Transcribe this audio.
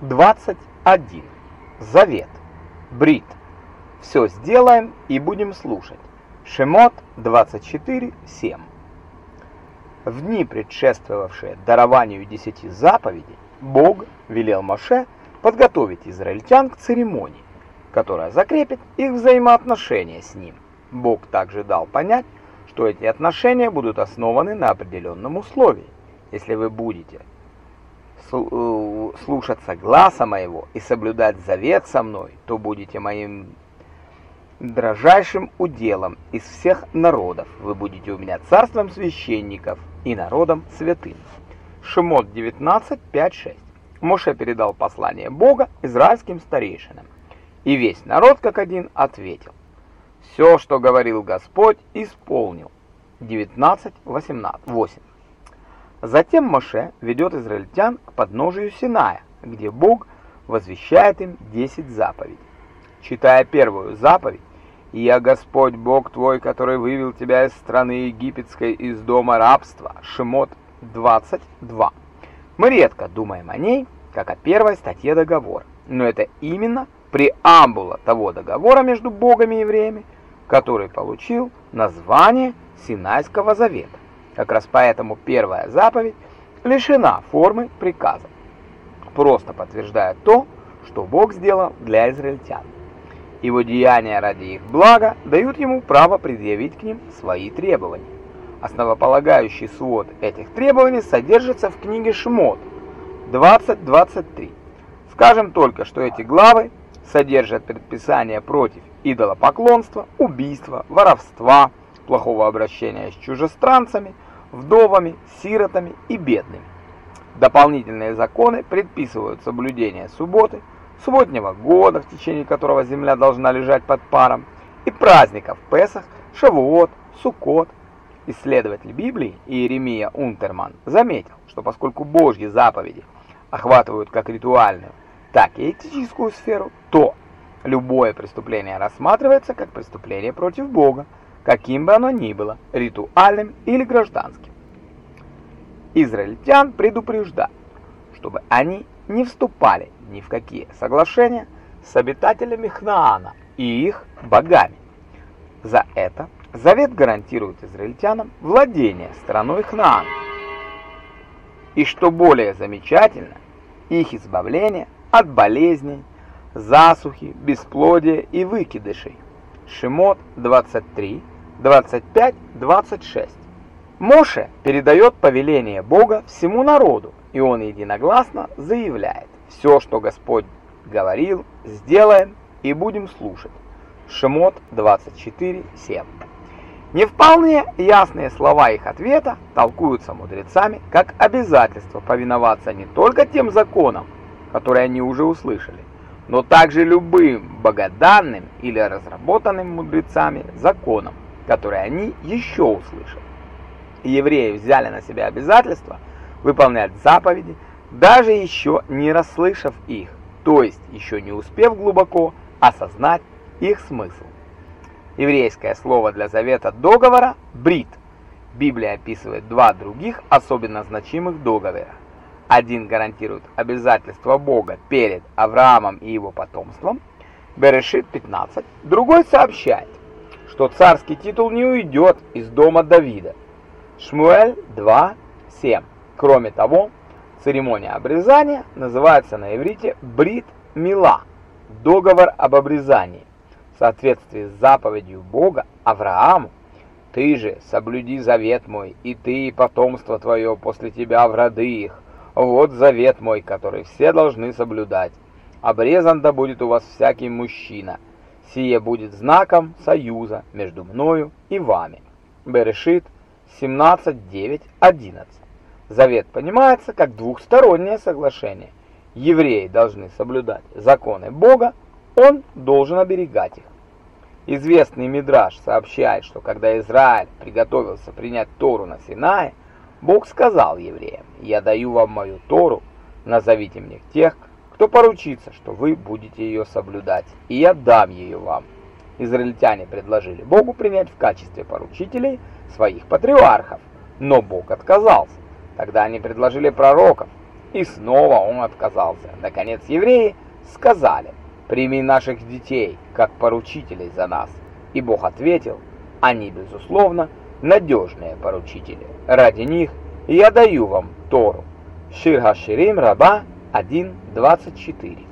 21. Завет. Брит. Все сделаем и будем слушать. Шемот 24.7. В дни, предшествовавшие дарованию десяти заповедей, Бог велел Моше подготовить израильтян к церемонии, которая закрепит их взаимоотношения с ним. Бог также дал понять, что эти отношения будут основаны на определенном условии. Если вы будете слушаться гласа моего и соблюдать завет со мной, то будете моим дрожайшим уделом из всех народов. Вы будете у меня царством священников и народом святым. Шимот 19, 5, 6. Моше передал послание Бога израильским старейшинам, и весь народ как один ответил. Все, что говорил Господь, исполнил. 19, 18, 8. Затем Моше ведет израильтян к подножию Синая, где Бог возвещает им десять заповедей. Читая первую заповедь, «Я Господь Бог твой, который вывел тебя из страны египетской, из дома рабства» Шимот 22. Мы редко думаем о ней, как о первой статье договора, но это именно преамбула того договора между Богом и евреями, который получил название Синайского завета. Как раз поэтому первая заповедь лишена формы приказа, просто подтверждая то, что Бог сделал для израильтян. Его деяния ради их блага дают ему право предъявить к ним свои требования. Основополагающий свод этих требований содержится в книге Шмот 20.23. Скажем только, что эти главы содержат предписания против идолопоклонства, убийства, воровства, плохого обращения с чужестранцами – вдовами, сиротами и бедными. Дополнительные законы предписывают соблюдение субботы, субботнего года, в течение которого земля должна лежать под паром, и праздников Песах, Шавуот, Суккот. Исследователь Библии Иеремия Унтерман заметил, что поскольку Божьи заповеди охватывают как ритуальную, так и этическую сферу, то любое преступление рассматривается как преступление против Бога, каким бы оно ни было, ритуальным или гражданским. Израильтян предупреждают, чтобы они не вступали ни в какие соглашения с обитателями Хнаана и их богами. За это завет гарантирует израильтянам владение страной Хнаан. И что более замечательно, их избавление от болезней, засухи, бесплодия и выкидышей. Шимот 23, 25-26. Моше передает повеление Бога всему народу, и он единогласно заявляет, все, что Господь говорил, сделаем и будем слушать. Шемот 24.7. Не вполне ясные слова их ответа толкуются мудрецами как обязательство повиноваться не только тем законам, которые они уже услышали, но также любым богоданным или разработанным мудрецами законам, которые они еще услышат. евреи взяли на себя обязательство выполнять заповеди, даже еще не расслышав их, то есть еще не успев глубоко осознать их смысл. Еврейское слово для завета договора – брит. Библия описывает два других особенно значимых договора. Один гарантирует обязательство Бога перед Авраамом и его потомством, Берешит 15, другой сообщает, что царский титул не уйдет из дома Давида. Шмуэль 2.7. Кроме того, церемония обрезания называется на иврите Брит Мила, договор об обрезании. В соответствии с заповедью Бога Аврааму, «Ты же соблюди завет мой, и ты, и потомство твое после тебя в роды их. Вот завет мой, который все должны соблюдать. Обрезан да будет у вас всякий мужчина, Сие будет знаком союза между мною и вами. Берешит 17.9.11. Завет понимается как двухстороннее соглашение. Евреи должны соблюдать законы Бога, он должен оберегать их. Известный Мидраш сообщает, что когда Израиль приготовился принять Тору на Синае, Бог сказал евреям, «Я даю вам мою Тору, назовите мне тех, кто поручится, что вы будете ее соблюдать, и я дам ее вам. Израильтяне предложили Богу принять в качестве поручителей своих патриархов, но Бог отказался. Тогда они предложили пророков, И снова он отказался. Наконец евреи сказали, «Прими наших детей, как поручителей за нас». И Бог ответил, «Они, безусловно, надежные поручители. Ради них я даю вам Тору». Шир Хаширим Раба 1.24